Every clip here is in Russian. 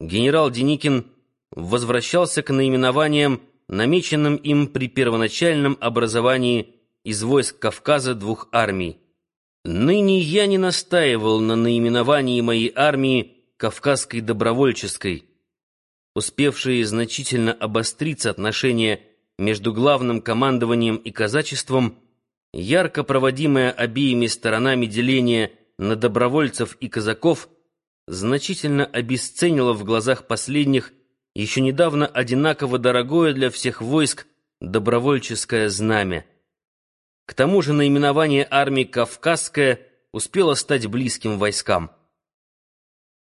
генерал Деникин возвращался к наименованиям, намеченным им при первоначальном образовании из войск Кавказа двух армий. Ныне я не настаивал на наименовании моей армии Кавказской добровольческой. Успевшие значительно обостриться отношения между главным командованием и казачеством, ярко проводимое обеими сторонами деление на добровольцев и казаков, значительно обесценило в глазах последних еще недавно одинаково дорогое для всех войск добровольческое знамя. К тому же наименование армии «Кавказская» успело стать близким войскам.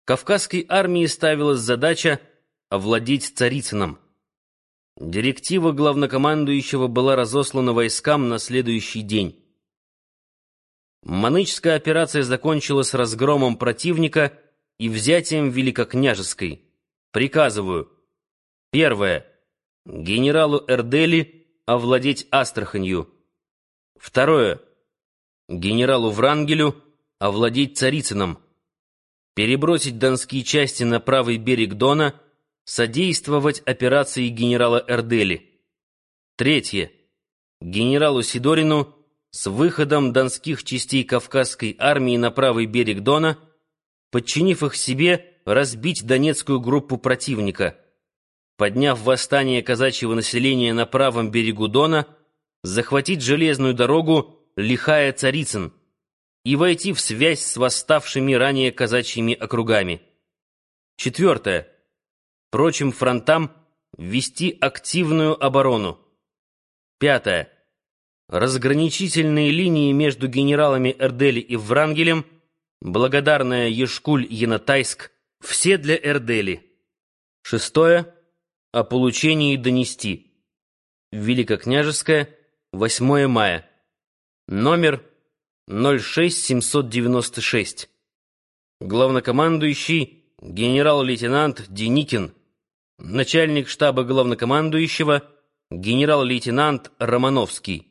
Кавказской армии ставилась задача овладеть Царицыном. Директива главнокомандующего была разослана войскам на следующий день. Манычская операция закончилась разгромом противника и взятием Великокняжеской. Приказываю. Первое. Генералу Эрдели овладеть Астраханью. Второе. Генералу Врангелю овладеть Царицыном. Перебросить донские части на правый берег Дона, содействовать операции генерала Эрдели. Третье. Генералу Сидорину с выходом донских частей Кавказской армии на правый берег Дона, подчинив их себе, разбить донецкую группу противника. Подняв восстание казачьего населения на правом берегу Дона, захватить железную дорогу Лихая-Царицын и войти в связь с восставшими ранее казачьими округами. Четвертое. Прочим фронтам ввести активную оборону. Пятое. Разграничительные линии между генералами Эрдели и Врангелем, благодарная Ешкуль-Янатайск, все для Эрдели. Шестое. О получении донести. Великокняжеское, 8 мая. Номер 06796. Главнокомандующий генерал-лейтенант Деникин. Начальник штаба главнокомандующего генерал-лейтенант Романовский.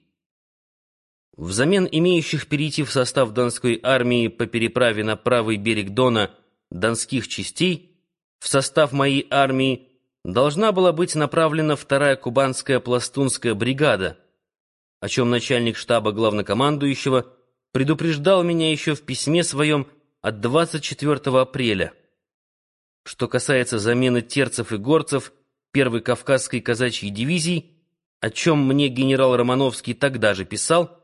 Взамен имеющих перейти в состав Донской армии по переправе на правый берег Дона донских частей в состав моей армии должна была быть направлена вторая кубанская пластунская бригада, о чем начальник штаба главнокомандующего предупреждал меня еще в письме своем от 24 апреля. Что касается замены терцев и горцев первой Кавказской казачьей дивизии, о чем мне генерал Романовский тогда же писал,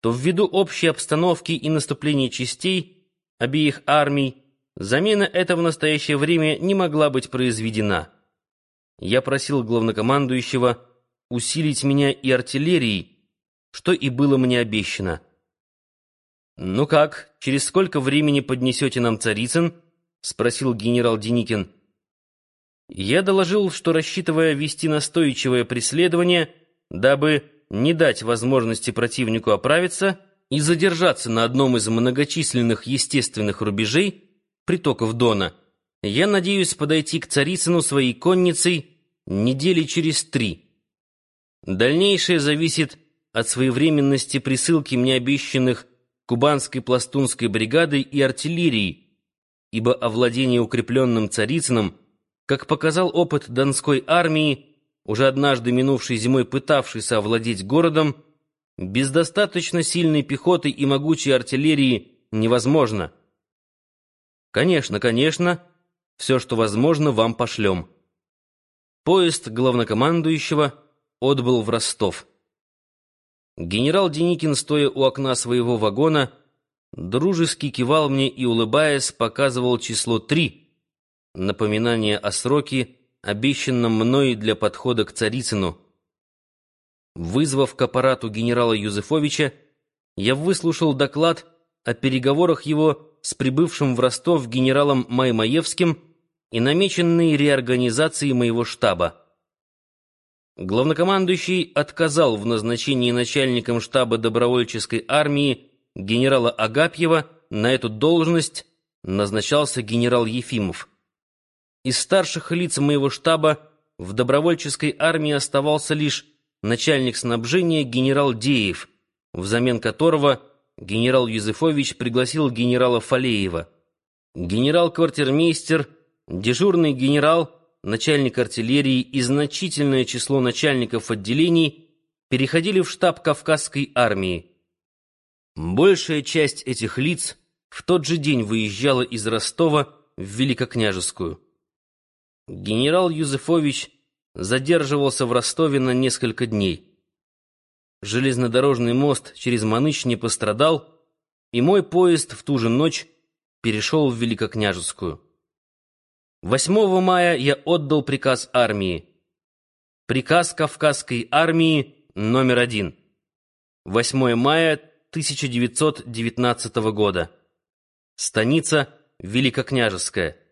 то ввиду общей обстановки и наступления частей обеих армий замена эта в настоящее время не могла быть произведена. Я просил главнокомандующего усилить меня и артиллерией, что и было мне обещано. «Ну как, через сколько времени поднесете нам Царицын?» — спросил генерал Деникин. Я доложил, что, рассчитывая вести настойчивое преследование, дабы не дать возможности противнику оправиться и задержаться на одном из многочисленных естественных рубежей притоков Дона, я надеюсь подойти к Царицыну своей конницей недели через три. Дальнейшее зависит от своевременности присылки мне обещанных кубанской пластунской бригадой и артиллерией, ибо овладение укрепленным Царицыном, как показал опыт Донской армии, уже однажды минувшей зимой пытавшийся овладеть городом, без достаточно сильной пехоты и могучей артиллерии невозможно. Конечно, конечно, все, что возможно, вам пошлем. Поезд главнокомандующего отбыл в Ростов. Генерал Деникин, стоя у окна своего вагона, дружески кивал мне и, улыбаясь, показывал число три, напоминание о сроке, обещанном мной для подхода к Царицыну. Вызвав к аппарату генерала Юзефовича, я выслушал доклад о переговорах его с прибывшим в Ростов генералом Маймаевским и намеченной реорганизации моего штаба. Главнокомандующий отказал в назначении начальником штаба добровольческой армии генерала Агапьева на эту должность назначался генерал Ефимов. Из старших лиц моего штаба в добровольческой армии оставался лишь начальник снабжения генерал Деев, взамен которого генерал Юзефович пригласил генерала Фалеева. Генерал-квартирмейстер дежурный генерал, начальник артиллерии и значительное число начальников отделений переходили в штаб Кавказской армии. Большая часть этих лиц в тот же день выезжала из Ростова в Великокняжескую. Генерал Юзефович задерживался в Ростове на несколько дней. Железнодорожный мост через Маныч не пострадал, и мой поезд в ту же ночь перешел в Великокняжескую. 8 мая я отдал приказ армии. Приказ Кавказской армии номер один. 8 мая 1919 года. Станица Великокняжеская.